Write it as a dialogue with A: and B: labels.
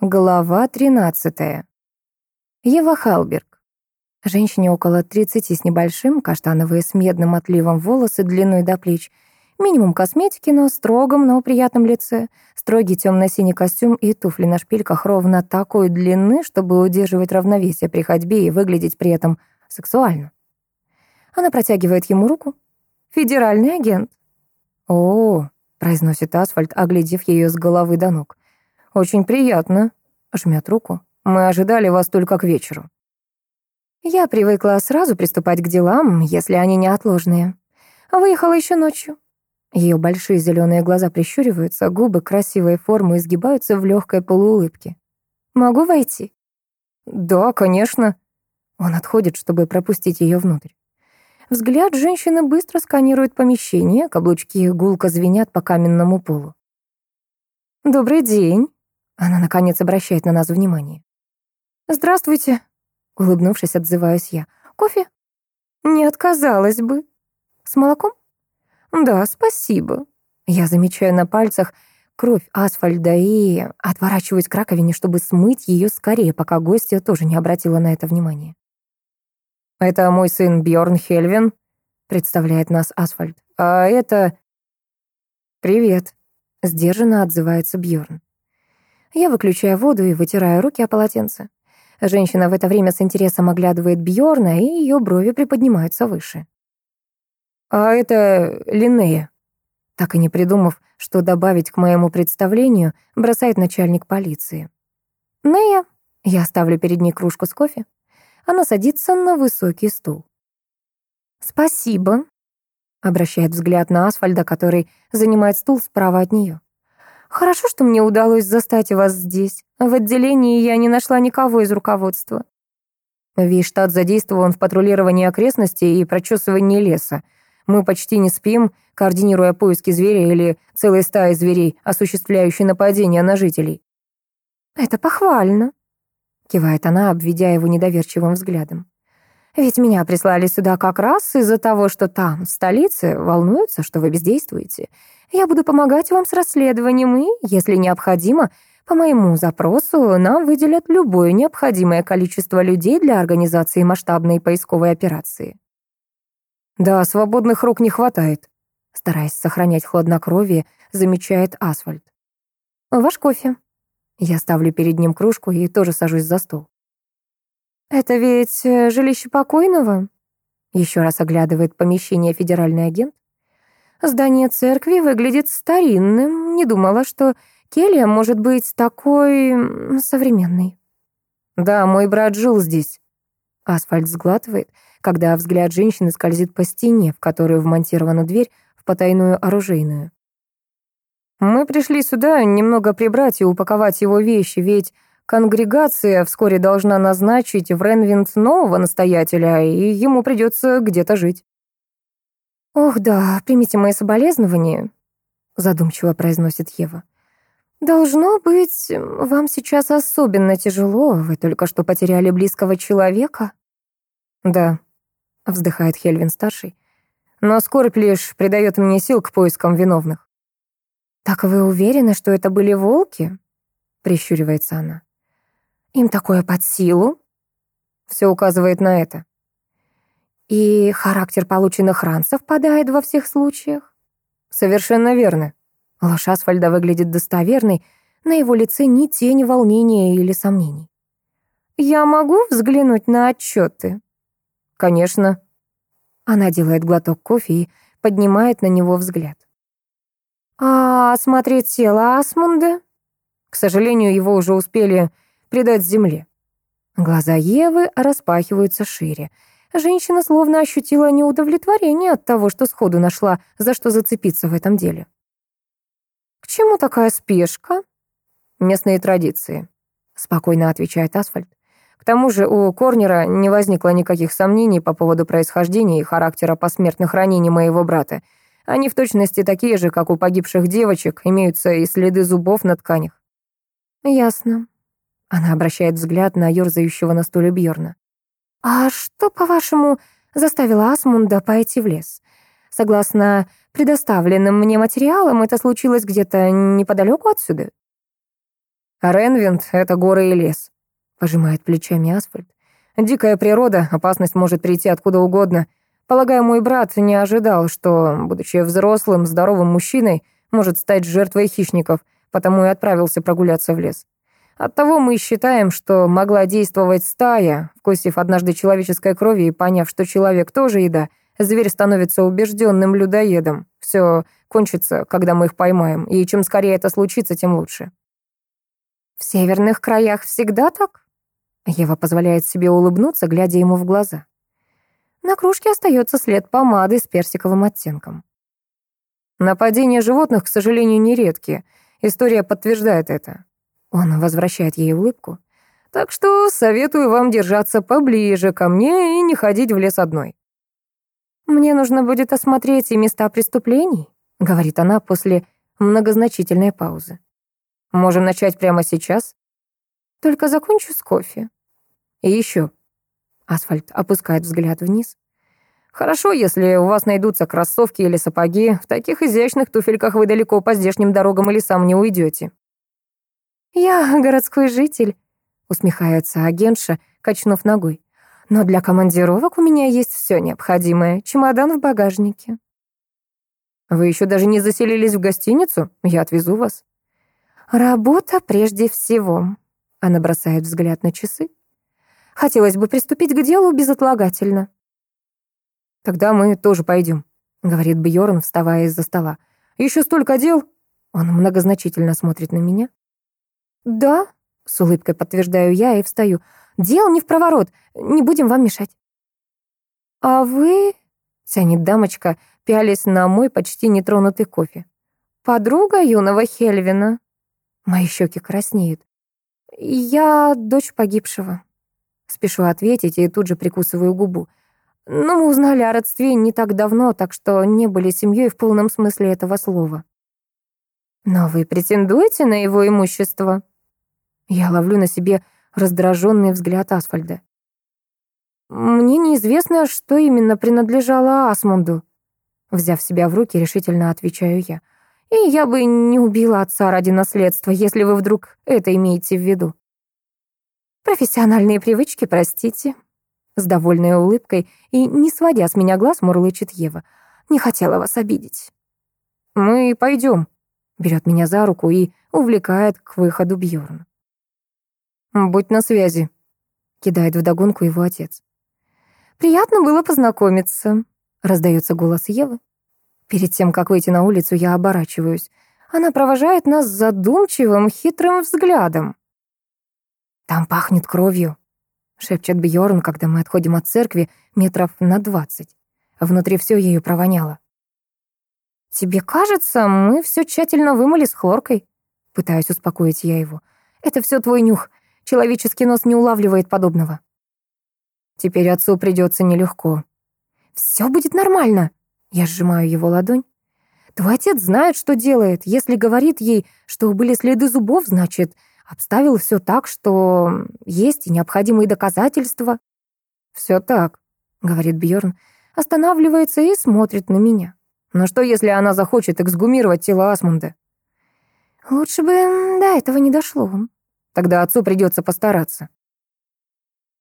A: Глава 13. Ева Халберг. Женщине около 30 с небольшим, каштановые с медным отливом волосы длиной до плеч, минимум косметики на строгом, но приятном лице, строгий темно-синий костюм и туфли на шпильках ровно такой длины, чтобы удерживать равновесие при ходьбе и выглядеть при этом сексуально. Она протягивает ему руку. «Федеральный агент». «О», — произносит Асфальт, оглядев ее с головы до ног. «Очень приятно», — жмет руку. «Мы ожидали вас только к вечеру». Я привыкла сразу приступать к делам, если они неотложные. Выехала еще ночью. Ее большие зеленые глаза прищуриваются, губы красивой формы изгибаются в легкой полуулыбке. «Могу войти?» «Да, конечно». Он отходит, чтобы пропустить ее внутрь. Взгляд женщины быстро сканирует помещение, каблучки гулко звенят по каменному полу. «Добрый день», она, наконец, обращает на нас внимание. «Здравствуйте», — улыбнувшись, отзываюсь я. «Кофе?» «Не отказалась бы». «С молоком?» «Да, спасибо». Я замечаю на пальцах кровь асфальда и отворачиваюсь к раковине, чтобы смыть ее скорее, пока гостья тоже не обратила на это внимания. «Это мой сын Бьорн Хельвин», — представляет нас асфальт. «А это...» «Привет», — сдержанно отзывается Бьорн. Я выключаю воду и вытираю руки о полотенце. Женщина в это время с интересом оглядывает Бьорна, и ее брови приподнимаются выше. «А это Линнея», так и не придумав, что добавить к моему представлению, бросает начальник полиции. «Нея». Я ставлю перед ней кружку с кофе. Она садится на высокий стул. «Спасибо», — обращает взгляд на Асфальда, который занимает стул справа от нее. Хорошо, что мне удалось застать вас здесь. В отделении я не нашла никого из руководства. Весь штат задействован в патрулировании окрестностей и прочесывании леса. Мы почти не спим, координируя поиски зверя или целой стаи зверей, осуществляющей нападения на жителей. «Это похвально», — кивает она, обведя его недоверчивым взглядом. «Ведь меня прислали сюда как раз из-за того, что там, в столице, волнуются, что вы бездействуете. Я буду помогать вам с расследованием и, если необходимо, по моему запросу нам выделят любое необходимое количество людей для организации масштабной поисковой операции. Да, свободных рук не хватает, стараясь сохранять хладнокровие, замечает Асфальт. Ваш кофе. Я ставлю перед ним кружку и тоже сажусь за стол. Это ведь э, жилище покойного? Еще раз оглядывает помещение федеральный агент. Здание церкви выглядит старинным. Не думала, что келья может быть такой современной. Да, мой брат жил здесь. Асфальт сглатывает, когда взгляд женщины скользит по стене, в которую вмонтирована дверь в потайную оружейную. Мы пришли сюда немного прибрать и упаковать его вещи, ведь конгрегация вскоре должна назначить в Ренвинд нового настоятеля, и ему придется где-то жить. «Ох да, примите мои соболезнования», — задумчиво произносит Ева. «Должно быть, вам сейчас особенно тяжело, вы только что потеряли близкого человека». «Да», — вздыхает Хельвин-старший, «но скорбь лишь придает мне сил к поискам виновных». «Так вы уверены, что это были волки?» — прищуривается она. «Им такое под силу?» Все указывает на это. И характер полученных ран совпадает во всех случаях? Совершенно верно. Ложь Асфальда выглядит достоверной, на его лице ни тени волнения или сомнений. «Я могу взглянуть на отчеты?» «Конечно». Она делает глоток кофе и поднимает на него взгляд. «А осмотреть тело Асмунда?» К сожалению, его уже успели предать земле. Глаза Евы распахиваются шире. Женщина словно ощутила неудовлетворение от того, что сходу нашла, за что зацепиться в этом деле. «К чему такая спешка?» «Местные традиции», — спокойно отвечает Асфальт. К тому же у Корнера не возникло никаких сомнений по поводу происхождения и характера посмертных ранений моего брата. Они в точности такие же, как у погибших девочек, имеются и следы зубов на тканях. «Ясно». Она обращает взгляд на ёрзающего на стуле Бьорна. «А что, по-вашему, заставило Асмунда пойти в лес? Согласно предоставленным мне материалам, это случилось где-то неподалеку отсюда?»
B: Ренвинд — это горы и лес», — пожимает плечами асфальт. «Дикая природа, опасность может прийти откуда угодно. Полагаю, мой брат не ожидал, что, будучи взрослым, здоровым мужчиной, может стать жертвой хищников, потому и отправился прогуляться в лес. Оттого мы считаем, что могла действовать стая, вкусив однажды человеческой крови и поняв, что человек тоже еда, зверь становится убежденным людоедом. Все кончится, когда мы их поймаем, и чем скорее это случится, тем лучше.
A: В северных краях всегда так? Ева позволяет себе улыбнуться, глядя ему в глаза. На кружке остается след помады с персиковым оттенком.
B: Нападения животных, к сожалению, нередки. История подтверждает это. Он возвращает ей улыбку. Так что советую вам держаться поближе ко мне и не ходить в лес одной.
A: Мне нужно будет осмотреть и места преступлений, говорит она после многозначительной паузы.
B: Можем начать прямо сейчас.
A: Только закончу с кофе.
B: И еще.
A: Асфальт опускает взгляд вниз.
B: Хорошо, если у вас найдутся кроссовки или сапоги. В таких изящных туфельках вы далеко по здешним дорогам и лесам не уйдете.
A: «Я городской житель», — усмехается агентша, качнув ногой. «Но для командировок у меня есть все необходимое. Чемодан в багажнике».
B: «Вы еще даже не заселились в гостиницу? Я отвезу вас».
A: «Работа прежде всего», — она бросает взгляд на часы. «Хотелось бы приступить к делу безотлагательно».
B: «Тогда мы тоже пойдем», — говорит Бьорн, вставая из-за стола. «Еще столько дел». Он многозначительно смотрит на меня.
A: «Да», — с улыбкой подтверждаю я и встаю. «Дел не в проворот, не будем вам мешать». «А вы...» — тянет дамочка, пялись на мой почти нетронутый кофе. «Подруга юного Хельвина». Мои щеки краснеют. «Я дочь погибшего». Спешу ответить и тут же прикусываю губу. Но мы узнали о родстве не так давно, так что не были семьей в полном смысле этого слова. «Но вы претендуете на его имущество?» Я ловлю на себе раздраженный взгляд Асфальда. «Мне неизвестно, что именно принадлежало Асмунду». Взяв себя в руки, решительно отвечаю я. «И я бы не убила отца ради наследства, если вы вдруг это имеете в виду». «Профессиональные привычки, простите». С довольной улыбкой и не сводя с меня глаз, мурлычет Ева. «Не хотела вас обидеть».
B: «Мы пойдем», — берет меня за руку и увлекает к выходу Бьорн. «Будь на связи», — кидает вдогонку его отец.
A: «Приятно было познакомиться», — раздается голос Евы. Перед тем, как выйти на улицу, я оборачиваюсь. Она провожает нас задумчивым, хитрым взглядом. «Там пахнет кровью», — шепчет Бьорн, когда мы отходим от церкви метров на двадцать. Внутри все ею провоняло. «Тебе кажется, мы все тщательно вымыли с хлоркой?» Пытаюсь успокоить я его. «Это все твой нюх. Человеческий нос не улавливает подобного.
B: Теперь отцу придется нелегко.
A: Все будет нормально. Я сжимаю его ладонь. Твой отец знает, что делает. Если говорит ей, что были следы зубов, значит, обставил все так, что есть необходимые доказательства.
B: Все так, говорит Бьорн, останавливается и смотрит на меня. Но что, если она захочет эксгумировать тело Асмунда?
A: Лучше бы до этого не дошло.
B: Тогда отцу придется постараться.